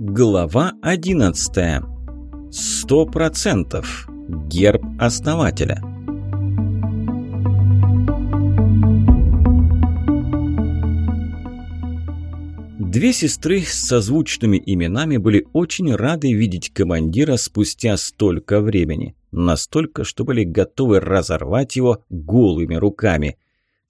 Глава 11. Сто процентов. Герб основателя. Две сестры с созвучными именами были очень рады видеть командира спустя столько времени. Настолько, что были готовы разорвать его голыми руками.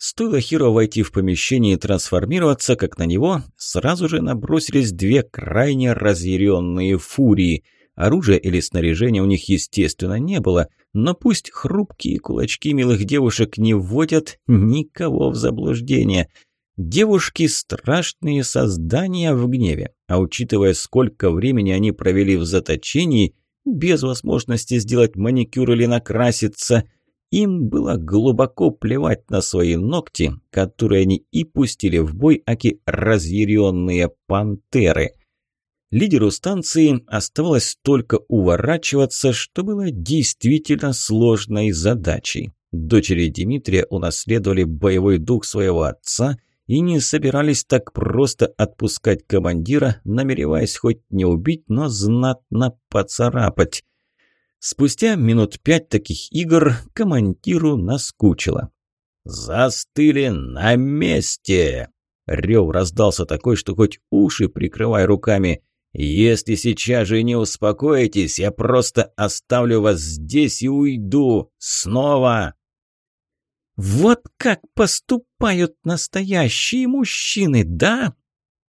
Стоило Хиро войти в помещение и трансформироваться, как на него сразу же набросились две крайне разъяренные фурии. Оружия или снаряжения у них, естественно, не было, но пусть хрупкие кулачки милых девушек не вводят никого в заблуждение. Девушки – страшные создания в гневе, а учитывая, сколько времени они провели в заточении, без возможности сделать маникюр или накраситься – им было глубоко плевать на свои ногти, которые они и пустили в бой, аки разъяренные пантеры. Лидеру станции оставалось только уворачиваться, что было действительно сложной задачей. Дочери Дмитрия унаследовали боевой дух своего отца и не собирались так просто отпускать командира, намереваясь хоть не убить, но знатно поцарапать. Спустя минут пять таких игр командиру наскучило. «Застыли на месте!» Рев раздался такой, что хоть уши прикрывай руками. «Если сейчас же не успокоитесь, я просто оставлю вас здесь и уйду. Снова!» «Вот как поступают настоящие мужчины, да?»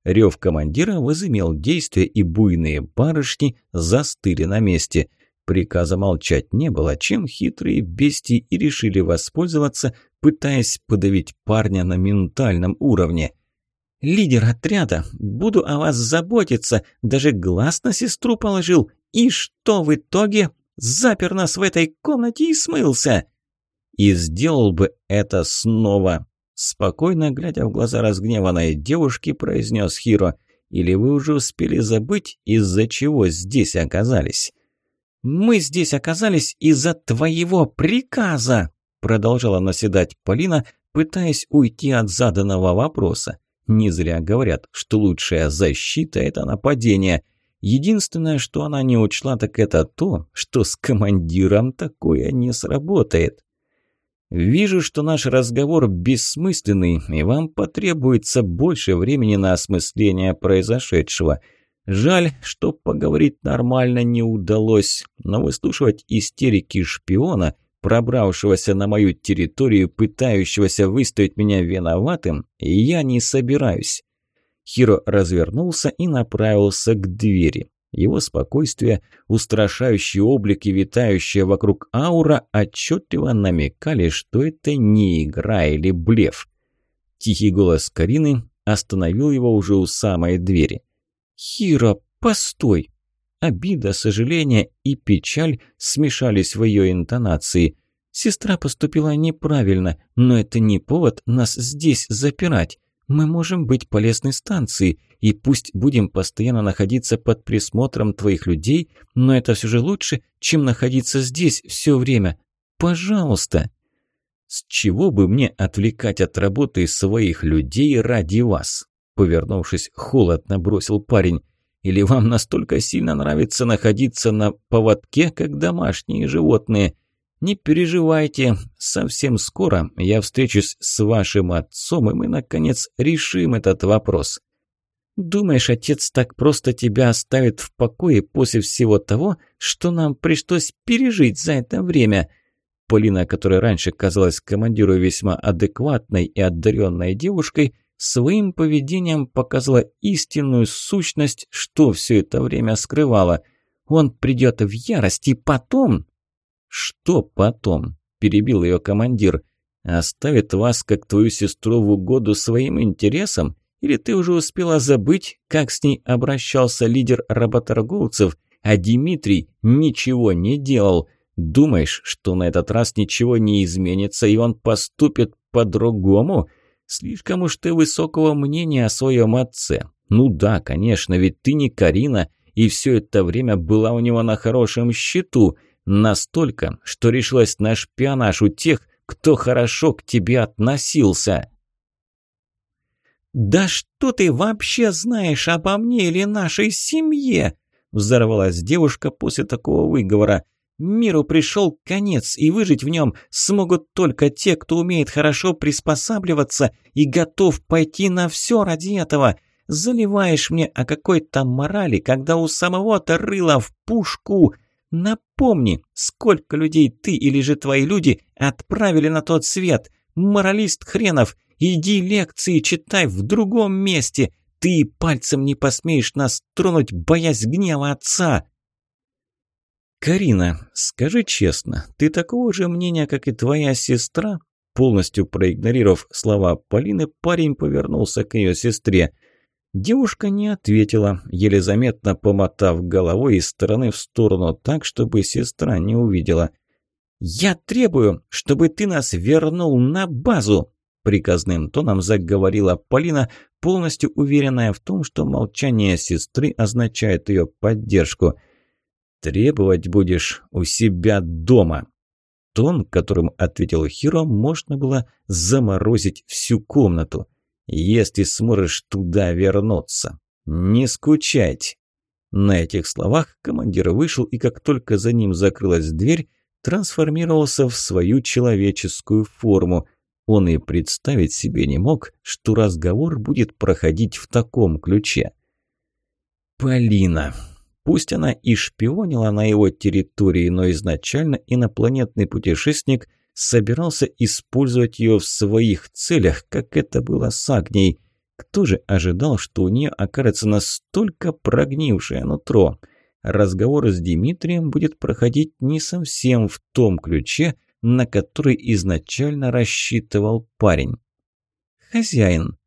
Рев командира возымел действие, и буйные барышни застыли на месте – Приказа молчать не было, чем хитрые бестии и решили воспользоваться, пытаясь подавить парня на ментальном уровне. «Лидер отряда, буду о вас заботиться, даже глаз на сестру положил. И что в итоге? Запер нас в этой комнате и смылся!» «И сделал бы это снова!» Спокойно, глядя в глаза разгневанной девушки, произнес Хиро. «Или вы уже успели забыть, из-за чего здесь оказались?» «Мы здесь оказались из-за твоего приказа!» Продолжала наседать Полина, пытаясь уйти от заданного вопроса. Не зря говорят, что лучшая защита – это нападение. Единственное, что она не учла, так это то, что с командиром такое не сработает. «Вижу, что наш разговор бессмысленный, и вам потребуется больше времени на осмысление произошедшего». Жаль, что поговорить нормально не удалось, но выслушивать истерики шпиона, пробравшегося на мою территорию, пытающегося выставить меня виноватым, я не собираюсь. Хиро развернулся и направился к двери. Его спокойствие, устрашающий облик и витающая вокруг аура отчетливо намекали, что это не игра или блеф. Тихий голос Карины остановил его уже у самой двери. «Хиро, постой!» Обида, сожаление и печаль смешались в ее интонации. Сестра поступила неправильно, но это не повод нас здесь запирать. Мы можем быть полезной станцией, и пусть будем постоянно находиться под присмотром твоих людей, но это все же лучше, чем находиться здесь все время. Пожалуйста. С чего бы мне отвлекать от работы своих людей ради вас? Повернувшись, холодно бросил парень. «Или вам настолько сильно нравится находиться на поводке, как домашние животные? Не переживайте, совсем скоро я встречусь с вашим отцом, и мы, наконец, решим этот вопрос». «Думаешь, отец так просто тебя оставит в покое после всего того, что нам пришлось пережить за это время?» Полина, которая раньше казалась командиру весьма адекватной и одаренной девушкой, своим поведением показала истинную сущность, что все это время скрывала. Он придет в ярость и потом... «Что потом?» – перебил ее командир. «Оставит вас, как твою сестру, в угоду своим интересам? Или ты уже успела забыть, как с ней обращался лидер работорговцев, а Дмитрий ничего не делал?» Думаешь, что на этот раз ничего не изменится, и он поступит по-другому? Слишком уж ты высокого мнения о своем отце. Ну да, конечно, ведь ты не Карина, и все это время была у него на хорошем счету. Настолько, что решилась на шпионаж у тех, кто хорошо к тебе относился. «Да что ты вообще знаешь обо мне или нашей семье?» Взорвалась девушка после такого выговора. «Миру пришел конец, и выжить в нем смогут только те, кто умеет хорошо приспосабливаться и готов пойти на все ради этого. Заливаешь мне о какой-то морали, когда у самого-то рыло в пушку. Напомни, сколько людей ты или же твои люди отправили на тот свет. Моралист хренов, иди лекции читай в другом месте. Ты пальцем не посмеешь нас тронуть, боясь гнева отца!» «Карина, скажи честно, ты такого же мнения, как и твоя сестра?» Полностью проигнорировав слова Полины, парень повернулся к ее сестре. Девушка не ответила, еле заметно помотав головой из стороны в сторону так, чтобы сестра не увидела. «Я требую, чтобы ты нас вернул на базу!» Приказным тоном заговорила Полина, полностью уверенная в том, что молчание сестры означает ее поддержку. «Требовать будешь у себя дома». Тон, которым ответил Хиро, можно было заморозить всю комнату. «Если сможешь туда вернуться. Не скучайте». На этих словах командир вышел, и как только за ним закрылась дверь, трансформировался в свою человеческую форму – он и представить себе не мог, что разговор будет проходить в таком ключе. Полина. Пусть она и шпионила на его территории, но изначально инопланетный путешественник собирался использовать ее в своих целях, как это было с Агнией. Кто же ожидал, что у нее окажется настолько прогнившее нутро? Разговор с Дмитрием будет проходить не совсем в том ключе, на который изначально рассчитывал парень. «Хозяин!»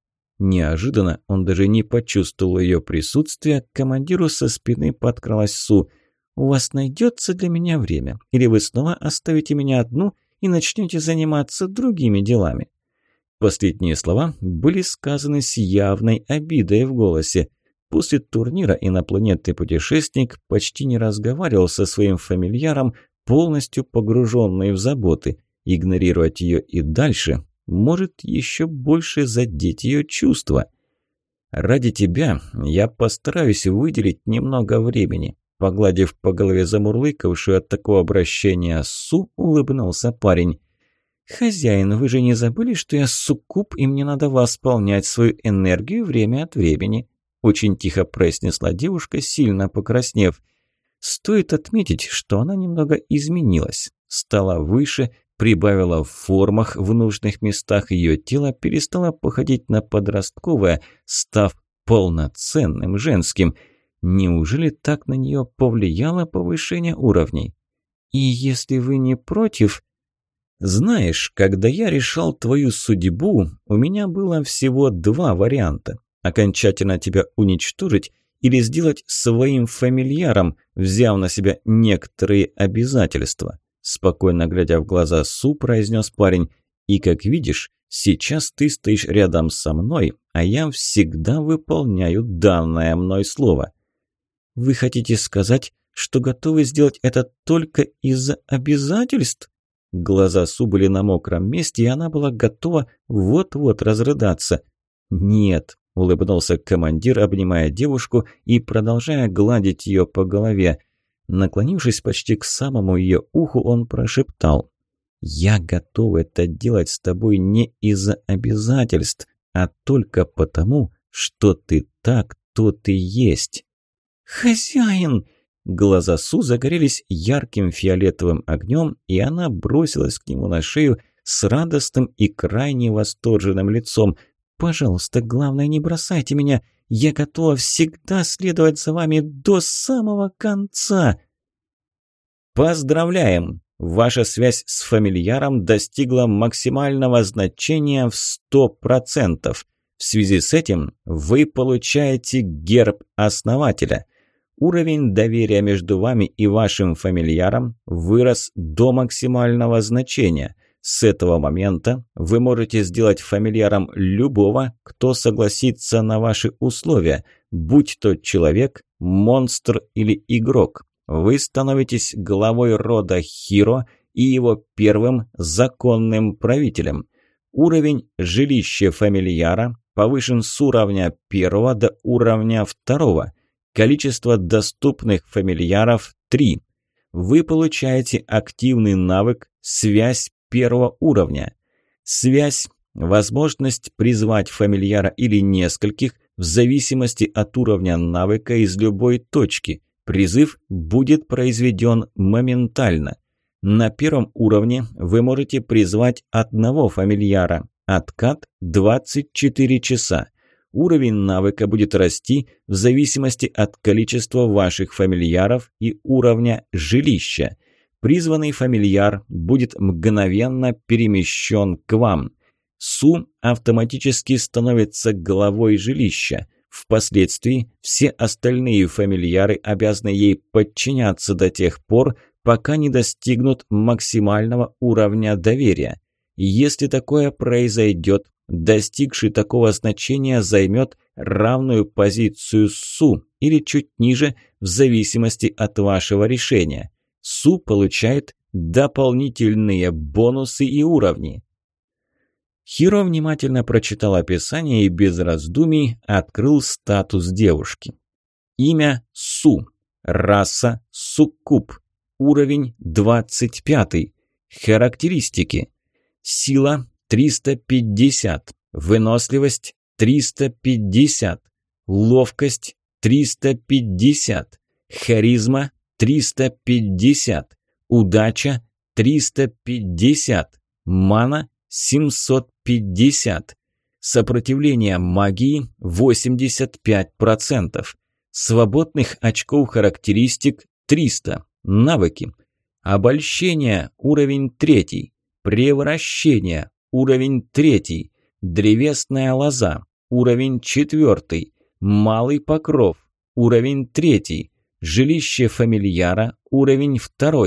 Неожиданно он даже не почувствовал ее присутствия, к командиру со спины подкралась Су. «У вас найдется для меня время? Или вы снова оставите меня одну и начнете заниматься другими делами?» Последние слова были сказаны с явной обидой в голосе. После турнира инопланетный путешественник почти не разговаривал со своим фамильяром, полностью погруженной в заботы. Игнорировать ее и дальше может еще больше задеть ее чувства. «Ради тебя я постараюсь выделить немного времени», Погладив по голове замурлыкавшую от такого обращения Су, улыбнулся парень. «Хозяин, вы же не забыли, что я суккуб, и мне надо восполнять свою энергию время от времени?» Очень тихо произнесла девушка, сильно покраснев. Стоит отметить, что она немного изменилась, стала выше, прибавила в формах в нужных местах, ее тело перестало походить на подростковое, став полноценным женским. Неужели так на нее повлияло повышение уровней? И если вы не против... Знаешь, когда я решал твою судьбу, у меня было всего два варианта. Окончательно тебя уничтожить или сделать своим фамильяром, взяв на себя некоторые обязательства. Спокойно глядя в глаза Су, произнес парень. И как видишь, сейчас ты стоишь рядом со мной, а я всегда выполняю данное мной слово. Вы хотите сказать, что готовы сделать это только из-за обязательств? Глаза Су были на мокром месте, и она была готова вот-вот разрыдаться. «Нет, – улыбнулся командир, обнимая девушку и продолжая гладить ее по голове. Наклонившись почти к самому ее уху, он прошептал. «Я готов это делать с тобой не из-за обязательств, а только потому, что ты так, то ты есть». «Хозяин!» Глаза Су загорелись ярким фиолетовым огнем, и она бросилась к нему на шею с радостным и крайне восторженным лицом – Пожалуйста, главное, не бросайте меня. Я готова всегда следовать за вами до самого конца. Поздравляем! Ваша связь с фамильяром достигла максимального значения в 100%. В связи с этим вы получаете герб основателя. Уровень доверия между вами и вашим фамильяром вырос до максимального значения – с этого момента вы можете сделать фамильяром любого, кто согласится на ваши условия, будь то человек, монстр или игрок. Вы становитесь главой рода Хиро и его первым законным правителем. Уровень жилища фамильяра повышен с уровня первого до уровня второго. Количество доступных фамильяров – 3. Вы получаете активный навык «Связь первого уровня». Связь – возможность призвать фамильяра или нескольких в зависимости от уровня навыка из любой точки. Призыв будет произведен моментально. На первом уровне вы можете призвать одного фамильяра. Откат 24 часа. Уровень навыка будет расти в зависимости от количества ваших фамильяров и уровня жилища. Призванный фамильяр будет мгновенно перемещен к вам. Су автоматически становится главой жилища. Впоследствии все остальные фамильяры обязаны ей подчиняться до тех пор, пока не достигнут максимального уровня доверия. Если такое произойдет, достигший такого значения займет равную позицию Су или чуть ниже в зависимости от вашего решения. Су получает дополнительные бонусы и уровни. Хиро внимательно прочитал описание и без раздумий открыл статус девушки. Имя Су. Раса Суккуб. Уровень 25. Характеристики. Сила 350. Выносливость 350. Ловкость 350. Харизма 350. Удача 350. Мана 750. Сопротивление магии 85%. Свободных очков характеристик 300. Навыки. Обольщение уровень 3. Превращение уровень 3. Древесная лоза уровень 4. Малый покров уровень 3. Жилище фамильяра уровень 2.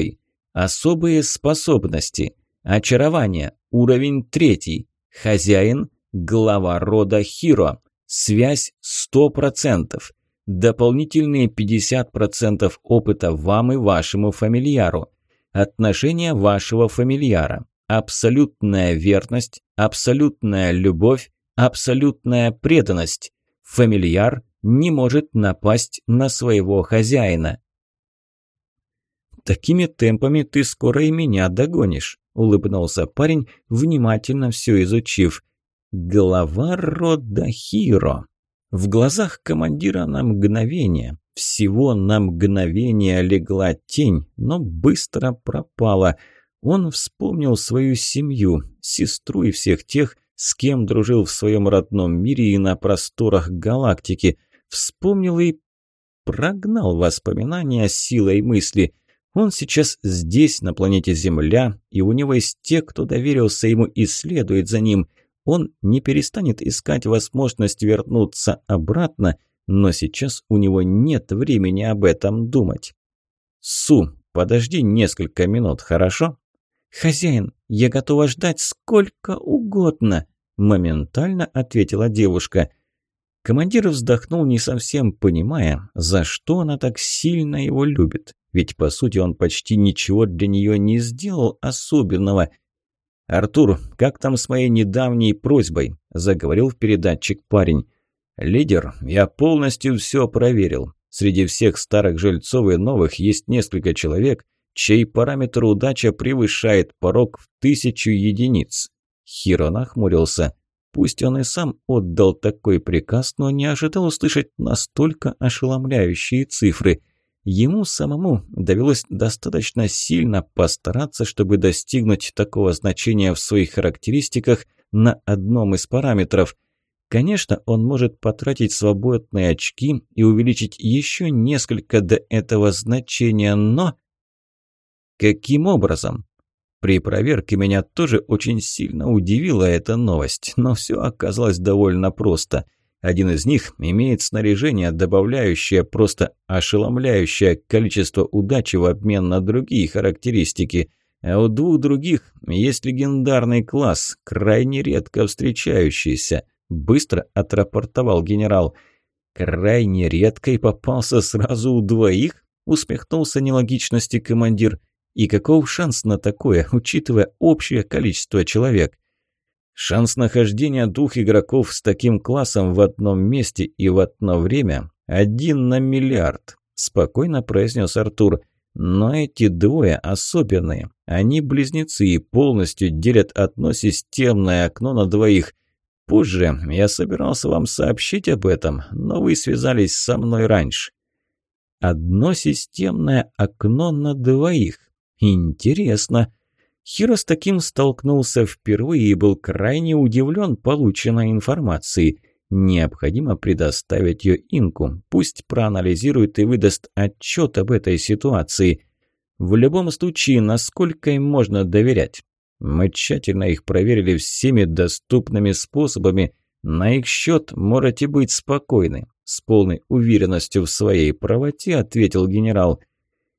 Особые способности. Очарование уровень 3. Хозяин глава рода Хиро. Связь 100%. Дополнительные 50% опыта вам и вашему фамильяру. Отношение вашего фамильяра. Абсолютная верность, абсолютная любовь, абсолютная преданность. Фамильяр не может напасть на своего хозяина. «Такими темпами ты скоро и меня догонишь», – улыбнулся парень, внимательно все изучив. «Глава рода Хиро». В глазах командира на мгновение, всего на мгновение легла тень, но быстро пропала. Он вспомнил свою семью, сестру и всех тех, с кем дружил в своем родном мире и на просторах галактики. Вспомнил и прогнал воспоминания силой мысли. Он сейчас здесь, на планете Земля, и у него есть те, кто доверился ему и следует за ним – он не перестанет искать возможность вернуться обратно, но сейчас у него нет времени об этом думать. «Су, подожди несколько минут, хорошо?» «Хозяин, я готова ждать сколько угодно», – моментально ответила девушка. Командир вздохнул, не совсем понимая, за что она так сильно его любит. Ведь, по сути, он почти ничего для нее не сделал особенного – «Артур, как там с моей недавней просьбой?» – заговорил в передатчик парень. «Лидер, я полностью все проверил. Среди всех старых жильцов и новых есть несколько человек, чей параметр удача превышает порог в тысячу единиц». Хиро нахмурился. Пусть он и сам отдал такой приказ, но не ожидал услышать настолько ошеломляющие цифры – Ему самому довелось достаточно сильно постараться, чтобы достигнуть такого значения в своих характеристиках на одном из параметров. Конечно, он может потратить свободные очки и увеличить еще несколько до этого значения, но... Каким образом? При проверке меня тоже очень сильно удивила эта новость, но все оказалось довольно просто – один из них имеет снаряжение, добавляющее просто ошеломляющее количество удачи в обмен на другие характеристики. А у двух других есть легендарный класс, крайне редко встречающийся. Быстро отрапортовал генерал. «Крайне редко и попался сразу у двоих?» – усмехнулся нелогичности командир. «И каков шанс на такое, учитывая общее количество человек?» Шанс нахождения двух игроков с таким классом в одном месте и в одно время один на миллиард, спокойно произнес Артур. Но эти двое особенные. Они близнецы и полностью делят одно системное окно на двоих. Позже я собирался вам сообщить об этом, но вы связались со мной раньше. Одно системное окно на двоих. Интересно. Хиро с таким столкнулся впервые и был крайне удивлен полученной информацией. Необходимо предоставить ее Инку. Пусть проанализирует и выдаст отчет об этой ситуации. В любом случае, насколько им можно доверять? Мы тщательно их проверили всеми доступными способами. На их счет можете быть спокойны. С полной уверенностью в своей правоте ответил генерал.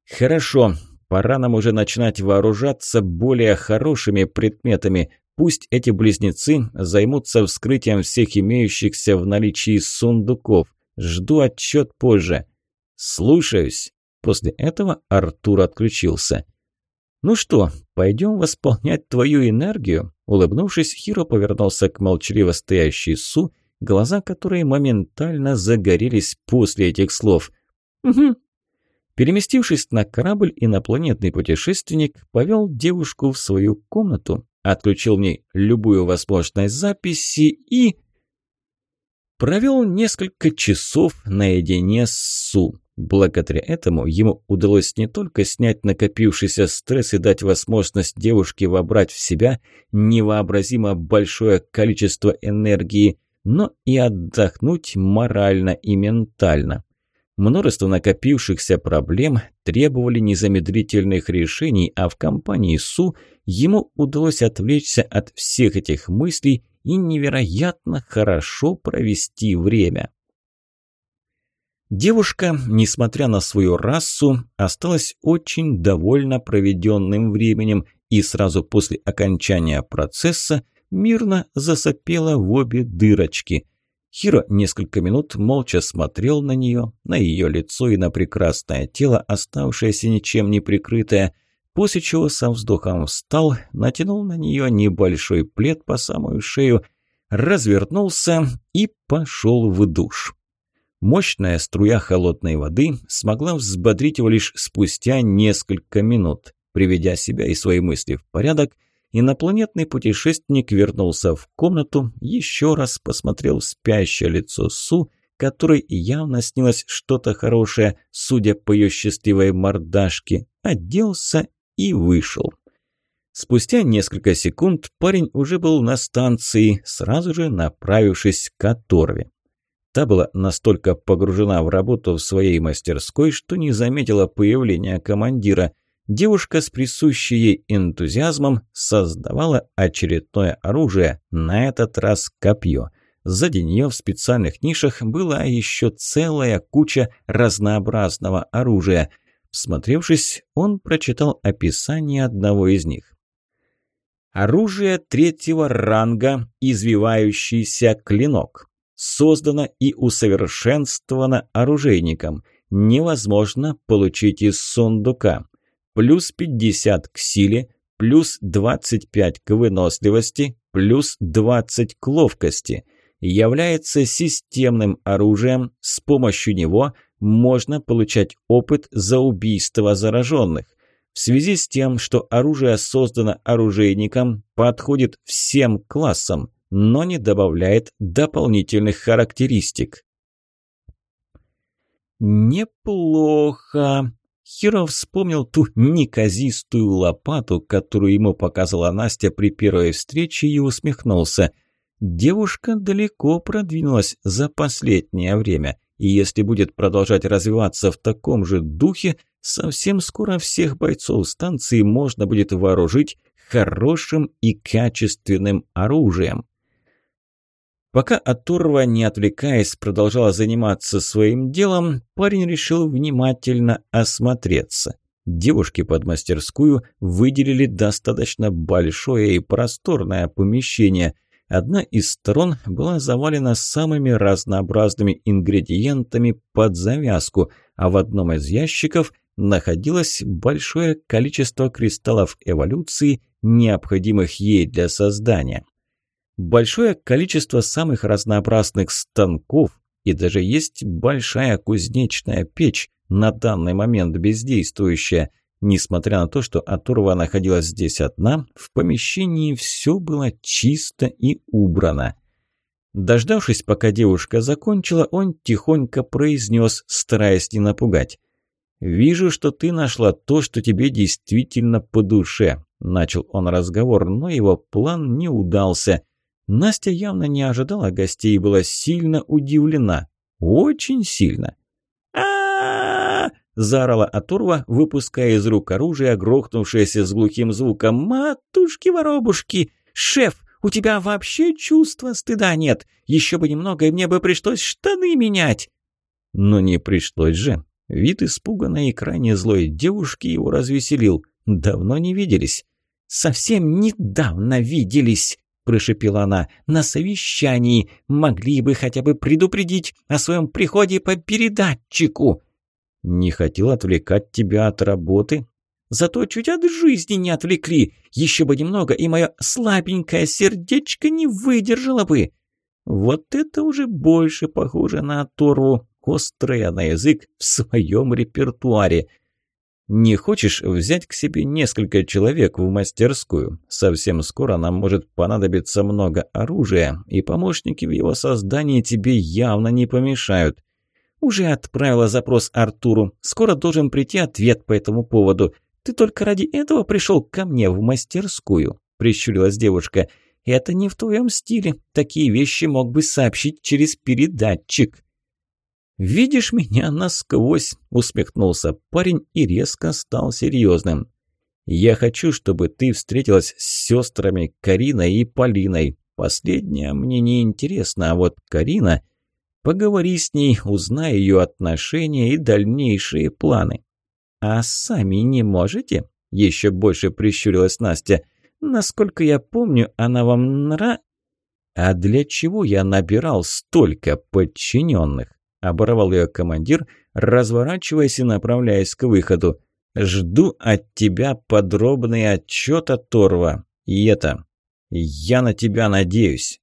Хорошо, Пора нам уже начинать вооружаться более хорошими предметами. Пусть эти близнецы займутся вскрытием всех имеющихся в наличии сундуков. Жду отчет позже. Слушаюсь. После этого Артур отключился. «Ну что, пойдем восполнять твою энергию?» Улыбнувшись, Хиро повернулся к молчаливо стоящей Су, глаза которой моментально загорелись после этих слов. «Угу, Переместившись на корабль, инопланетный путешественник повел девушку в свою комнату, отключил в ней любую возможность записи и... Провел несколько часов наедине с Су. Благодаря этому ему удалось не только снять накопившийся стресс и дать возможность девушке вобрать в себя невообразимо большое количество энергии, но и отдохнуть морально и ментально. Множество накопившихся проблем требовали незамедлительных решений, а в компании Су ему удалось отвлечься от всех этих мыслей и невероятно хорошо провести время. Девушка, несмотря на свою расу, осталась очень довольна проведенным временем и сразу после окончания процесса мирно засопела в обе дырочки – Хиро несколько минут молча смотрел на нее, на ее лицо и на прекрасное тело, оставшееся ничем не прикрытое, после чего со вздохом встал, натянул на нее небольшой плед по самую шею, развернулся и пошел в душ. Мощная струя холодной воды смогла взбодрить его лишь спустя несколько минут. Приведя себя и свои мысли в порядок, Инопланетный путешественник вернулся в комнату, еще раз посмотрел в спящее лицо Су, которой явно снилось что-то хорошее, судя по ее счастливой мордашке, оделся и вышел. Спустя несколько секунд парень уже был на станции, сразу же направившись к Оторве. Та была настолько погружена в работу в своей мастерской, что не заметила появления командира – девушка с присущей ей энтузиазмом создавала очередное оружие, на этот раз копье. Сзади нее в специальных нишах была еще целая куча разнообразного оружия. Всмотревшись, он прочитал описание одного из них. Оружие третьего ранга, извивающийся клинок. Создано и усовершенствовано оружейником. Невозможно получить из сундука плюс 50 к силе, плюс 25 к выносливости, плюс 20 к ловкости. Является системным оружием, с помощью него можно получать опыт за убийство зараженных. В связи с тем, что оружие создано оружейником, подходит всем классам, но не добавляет дополнительных характеристик. «Неплохо», Хиро вспомнил ту неказистую лопату, которую ему показала Настя при первой встрече и усмехнулся. Девушка далеко продвинулась за последнее время, и если будет продолжать развиваться в таком же духе, совсем скоро всех бойцов станции можно будет вооружить хорошим и качественным оружием. Пока Атурва, не отвлекаясь, продолжала заниматься своим делом, парень решил внимательно осмотреться. Девушки под мастерскую выделили достаточно большое и просторное помещение. Одна из сторон была завалена самыми разнообразными ингредиентами под завязку, а в одном из ящиков находилось большое количество кристаллов эволюции, необходимых ей для создания. Большое количество самых разнообразных станков и даже есть большая кузнечная печь, на данный момент бездействующая. Несмотря на то, что Атурва находилась здесь одна, в помещении все было чисто и убрано. Дождавшись, пока девушка закончила, он тихонько произнес, стараясь не напугать. «Вижу, что ты нашла то, что тебе действительно по душе», – начал он разговор, но его план не удался. Настя явно не ожидала гостей и была сильно удивлена. Очень сильно. а заорала Атурва, выпуская из рук оружие, грохнувшееся с глухим звуком. «Матушки-воробушки! Шеф, у тебя вообще чувства стыда нет. Еще бы немного, и мне бы пришлось штаны менять. Но не пришлось же. Вид испуганной и крайне злой девушки его развеселил. Давно не виделись. «Совсем недавно виделись», – прошепела она. «На совещании. Могли бы хотя бы предупредить о своем приходе по передатчику». «Не хотел отвлекать тебя от работы», Зато чуть от жизни не отвлекли. Еще бы немного, и мое слабенькое сердечко не выдержало бы. Вот это уже больше похоже на оторву, острая на язык в своем репертуаре. Не хочешь взять к себе несколько человек в мастерскую? Совсем скоро нам может понадобиться много оружия, и помощники в его создании тебе явно не помешают. Уже отправила запрос Артуру. Скоро должен прийти ответ по этому поводу. «Ты только ради этого пришел ко мне в мастерскую», – прищурилась девушка. «Это не в твоем стиле. Такие вещи мог бы сообщить через передатчик». «Видишь меня насквозь», – усмехнулся парень и резко стал серьезным. «Я хочу, чтобы ты встретилась с сестрами Кариной и Полиной. Последняя мне не интересна, а вот Карина...» Поговори с ней, узнай ее отношения и дальнейшие планы. «А сами не можете?» – еще больше прищурилась Настя. «Насколько я помню, она вам нра...» «А для чего я набирал столько подчиненных?» – оборвал ее командир, разворачиваясь и направляясь к выходу. «Жду от тебя подробный отчет от Торва. И это... Я на тебя надеюсь».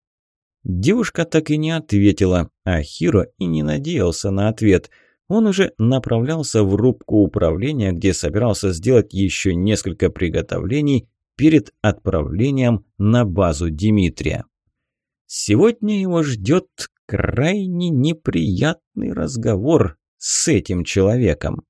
Девушка так и не ответила, а Хиро и не надеялся на ответ – он уже направлялся в рубку управления, где собирался сделать еще несколько приготовлений перед отправлением на базу Дмитрия. Сегодня его ждет крайне неприятный разговор с этим человеком.